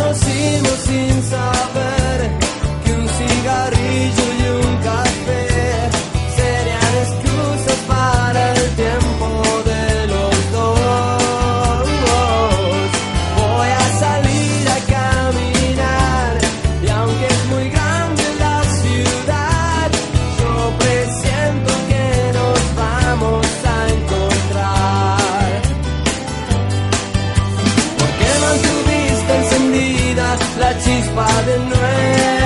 conocimos sem saber. La chispa de nuevo.